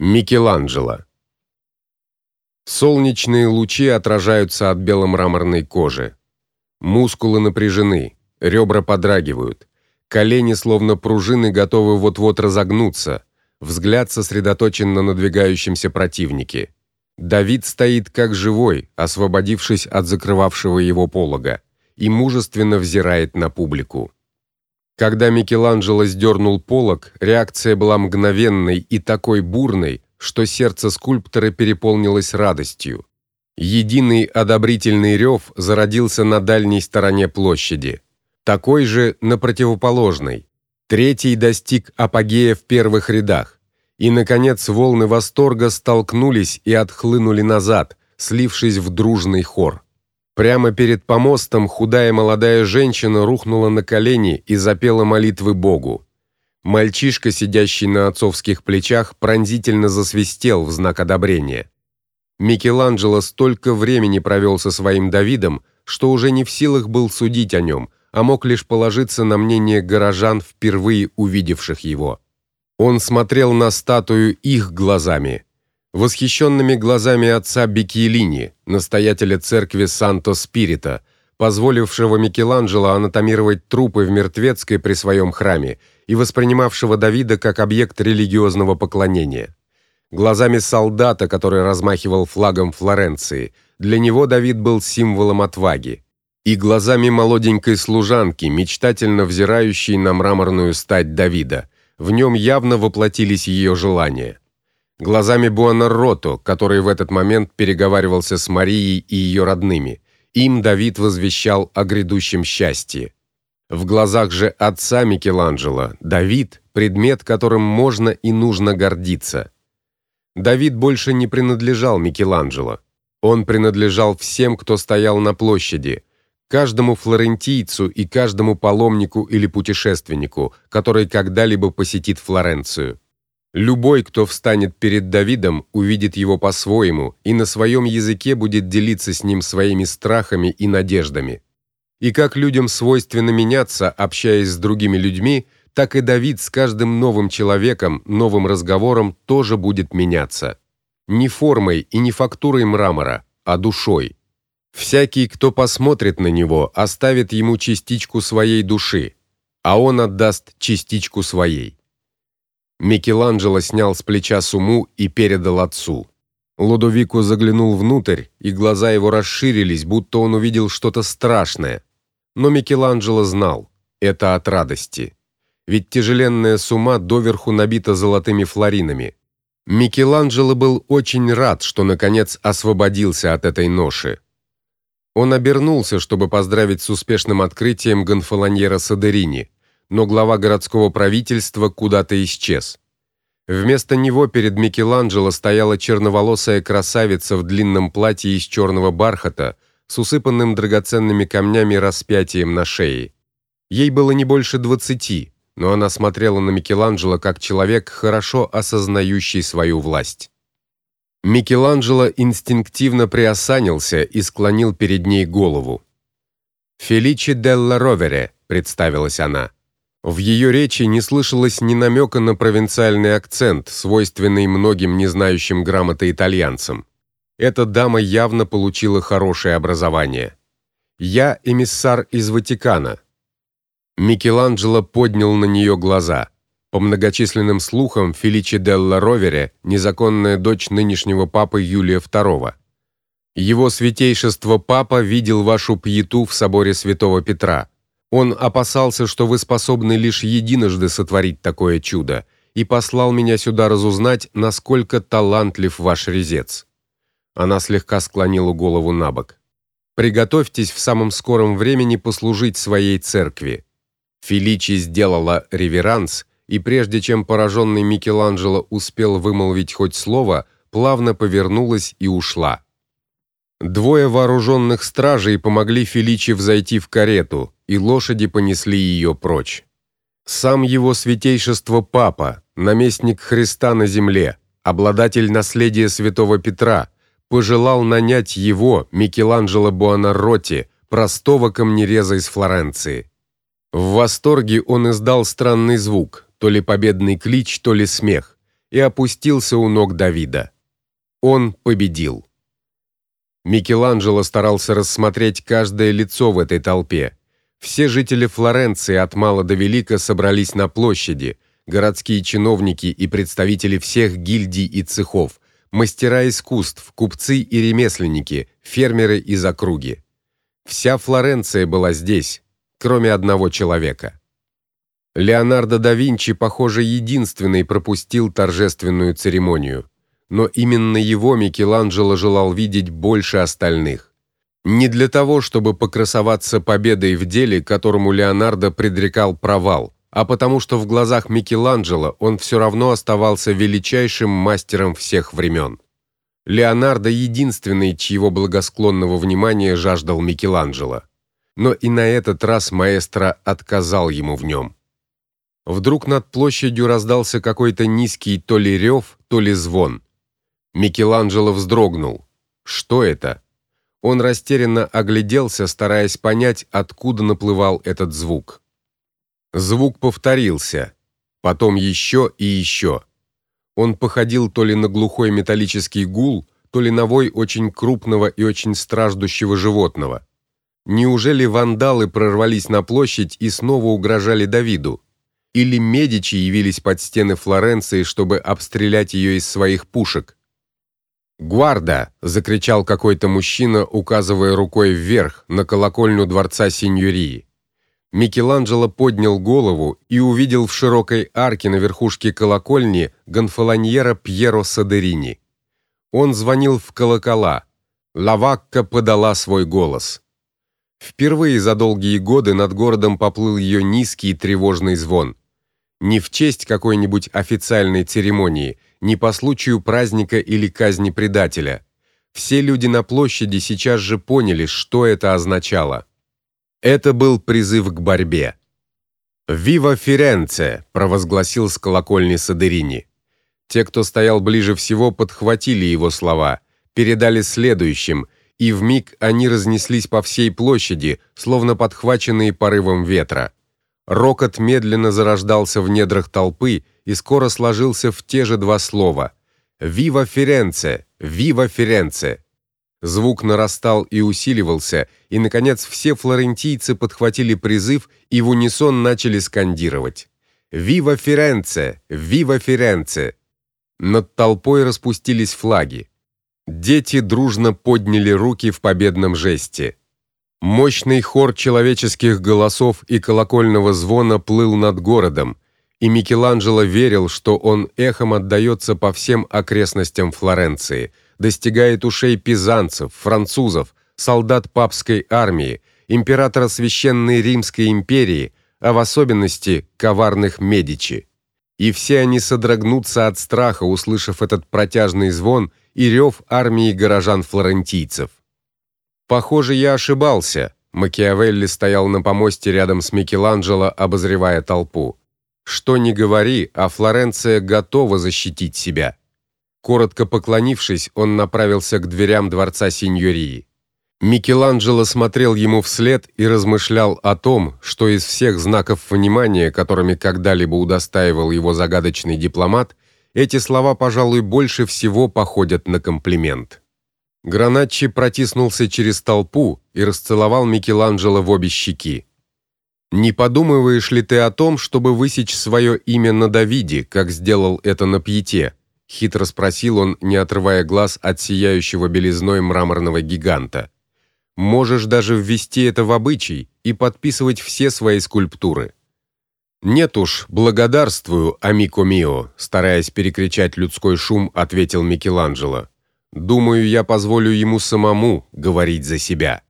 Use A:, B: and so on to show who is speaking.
A: Микеланджело. Солнечные лучи отражаются от беломраморной кожи. Мускулы напряжены, ребра подрагивают, колени словно пружины готовы вот-вот разогнуться. Взгляд сосредоточен на надвигающемся противнике. Давид стоит как живой, освободившись от закрывавшего его полога, и мужественно взирает на публику. Когда Микеланджело сдернул полог, реакция была мгновенной и такой бурной, что сердце скульптора переполнилось радостью. Единый одобрительный рев зародился на дальней стороне площади, такой же на противоположной. Третий достиг апогея в первых рядах. И наконец волны восторга столкнулись и отхлынули назад, слившись в дружный хор. Прямо перед помостом худая молодая женщина рухнула на колени и запела молитвы Богу. Мальчишка, сидящий на отцовских плечах, пронзительно засвистел в знак одобрения. Микеланджело столько времени провел со своим Давидом, что уже не в силах был судить о нем, а мог лишь положиться на мнение горожан, впервые увидевших его. Он смотрел на статую их глазами, восхищенными глазами отца Бикиелини, настоятеля церкви Санто Спирита, позволившего Микеланджело анатомировать трупы в мертвецкой при своем храме и воспринимавшего Давида как объект религиозного поклонения. Глазами солдата, который размахивал флагом Флоренции, для него Давид был символом отваги, и глазами молоденькой служанки, мечтательно взирающей на мраморную стать Давида. В нем явно воплотились ее желания глазами Буонаррото, который в этот момент переговаривался с Марией и ее родными. Им Давид возвещал о грядущем счастье. В глазах же отца Микеланджело Давид предмет, которым можно и нужно гордиться. Давид больше не принадлежал Микеланджело. Он принадлежал всем, кто стоял на площади, каждому флорентийцу и каждому паломнику или путешественнику, который когда-либо посетит Флоренцию. Любой, кто встанет перед Давидом, увидит его по-своему и на своем языке будет делиться с ним своими страхами и надеждами. И как людям свойственно меняться, общаясь с другими людьми, так и Давид с каждым новым человеком, новым разговором тоже будет меняться. Не формой и не фактурой мрамора, а душой. Всякий, кто посмотрит на него, оставит ему частичку своей души, а он отдаст частичку своей. Микеланджело снял с плеча суму и передал отцу. Лудовико заглянул внутрь, и глаза его расширились, будто он увидел что-то страшное. Но Микеланджело знал это от радости. Ведь тяжеленная сума доверху набита золотыми флоринами. Микеланджело был очень рад, что наконец освободился от этой ноши. Он обернулся, чтобы поздравить с успешным открытием Гонфолоньера Садерини но глава городского правительства куда-то исчез. Вместо него перед Микеланджело стояла черноволосая красавица в длинном платье из черного бархата с усыпанным драгоценными камнями распятием на шее. Ей было не больше двадцати, но она смотрела на Микеланджело как человек, хорошо осознающий свою власть. Микеланджело инстинктивно приосанился и склонил перед ней голову. Феличи делла Ровере, представилась она. В ее речи не слышалось ни намека на провинциальный акцент, свойственный многим не знающим грамоты итальянцам. Эта дама явно получила хорошее образование. Я эмиссар из Ватикана. Микеланджело поднял на нее глаза. По многочисленным слухам, Феличи делла Ровере незаконная дочь нынешнего папы Юлия II. Его святейшество папа видел вашу пьету в соборе Святого Петра. Он опасался, что вы способны лишь единожды сотворить такое чудо, и послал меня сюда разузнать, насколько талантлив ваш резец. Она слегка склонила голову набок. Приготовьтесь в самом скором времени послужить своей церкви. Феличи сделала реверанс, и прежде чем пораженный Микеланджело успел вымолвить хоть слово, плавно повернулась и ушла. Двое вооруженных стражей помогли Феличи взойти в карету, и лошади понесли ее прочь. Сам его святейшество папа, наместник Христа на земле, обладатель наследия святого Петра, пожелал нанять его, Микеланджело Буонаротти, простого камнереза из Флоренции. В восторге он издал странный звук, то ли победный клич, то ли смех. и опустился у ног Давида. Он победил. Микеланджело старался рассмотреть каждое лицо в этой толпе. Все жители Флоренции от мала до велика собрались на площади, городские чиновники и представители всех гильдий и цехов, мастера искусств, купцы и ремесленники, фермеры из округи. Вся Флоренция была здесь, кроме одного человека. Леонардо да Винчи, похоже, единственный пропустил торжественную церемонию, но именно его Микеланджело желал видеть больше остальных. Не для того, чтобы покрасоваться победой в деле, которому Леонардо предрекал провал, а потому что в глазах Микеланджело он все равно оставался величайшим мастером всех времен. Леонардо единственный, чьего благосклонного внимания жаждал Микеланджело. Но и на этот раз маэстро отказал ему в нем. Вдруг над площадью раздался какой-то низкий то ли рев, то ли звон. Микеланджело вздрогнул. Что это? Он растерянно огляделся, стараясь понять, откуда наплывал этот звук. Звук повторился, потом еще и еще. Он походил то ли на глухой металлический гул, то ли на вой очень крупного и очень страждущего животного. Неужели вандалы прорвались на площадь и снова угрожали Давиду? Или медичи явились под стены Флоренции, чтобы обстрелять ее из своих пушек? "Гварда!" закричал какой-то мужчина, указывая рукой вверх на колокольню дворца Синьории. Микеланджело поднял голову и увидел в широкой арке на верхушке колокольни гонфолоньера Пьеро Садерини. Он звонил в колокола. Лавакка подала свой голос. Впервые за долгие годы над городом поплыл ее низкий тревожный звон. Не в честь какой-нибудь официальной церемонии, не по случаю праздника или казни предателя. Все люди на площади сейчас же поняли, что это означало. Это был призыв к борьбе. «Вива Ференце!» – провозгласил с колокольни Садерини. Те, кто стоял ближе всего, подхватили его слова, передали следующим, и вмиг они разнеслись по всей площади, словно подхваченные порывом ветра. Рокот медленно зарождался в недрах толпы и скоро сложился в те же два слова: "Вива Ференце! Вива Ференце!" Звук нарастал и усиливался, и наконец все флорентийцы подхватили призыв и в унисон начали скандировать: "Вива Ференце! Вива Ференце!" Над толпой распустились флаги. Дети дружно подняли руки в победном жесте. Мощный хор человеческих голосов и колокольного звона плыл над городом, и Микеланджело верил, что он эхом отдаётся по всем окрестностям Флоренции – достигает ушей пизанцев, французов, солдат папской армии, императора священной Римской империи, а в особенности коварных Медичи. И все они содрогнутся от страха, услышав этот протяжный звон и рев армии горожан-флорентийцев. Похоже, я ошибался. Макиавелли стоял на помосте рядом с Микеланджело, обозревая толпу. Что ни говори, а Флоренция готова защитить себя. Коротко поклонившись, он направился к дверям дворца Синьории. Микеланджело смотрел ему вслед и размышлял о том, что из всех знаков внимания, которыми когда-либо удостаивал его загадочный дипломат, эти слова, пожалуй, больше всего походят на комплимент. Граначчи протиснулся через толпу и расцеловал Микеланджело в обе щеки. Не подумываешь ли ты о том, чтобы высечь свое имя на Давиде, как сделал это на Пьете? хитро спросил он, не отрывая глаз от сияющего белизной мраморного гиганта. Можешь даже ввести это в обычай и подписывать все свои скульптуры. Нет уж, благодарствую, амико мио, стараясь перекричать людской шум, ответил Микеланджело. Думаю, я позволю ему самому говорить за себя.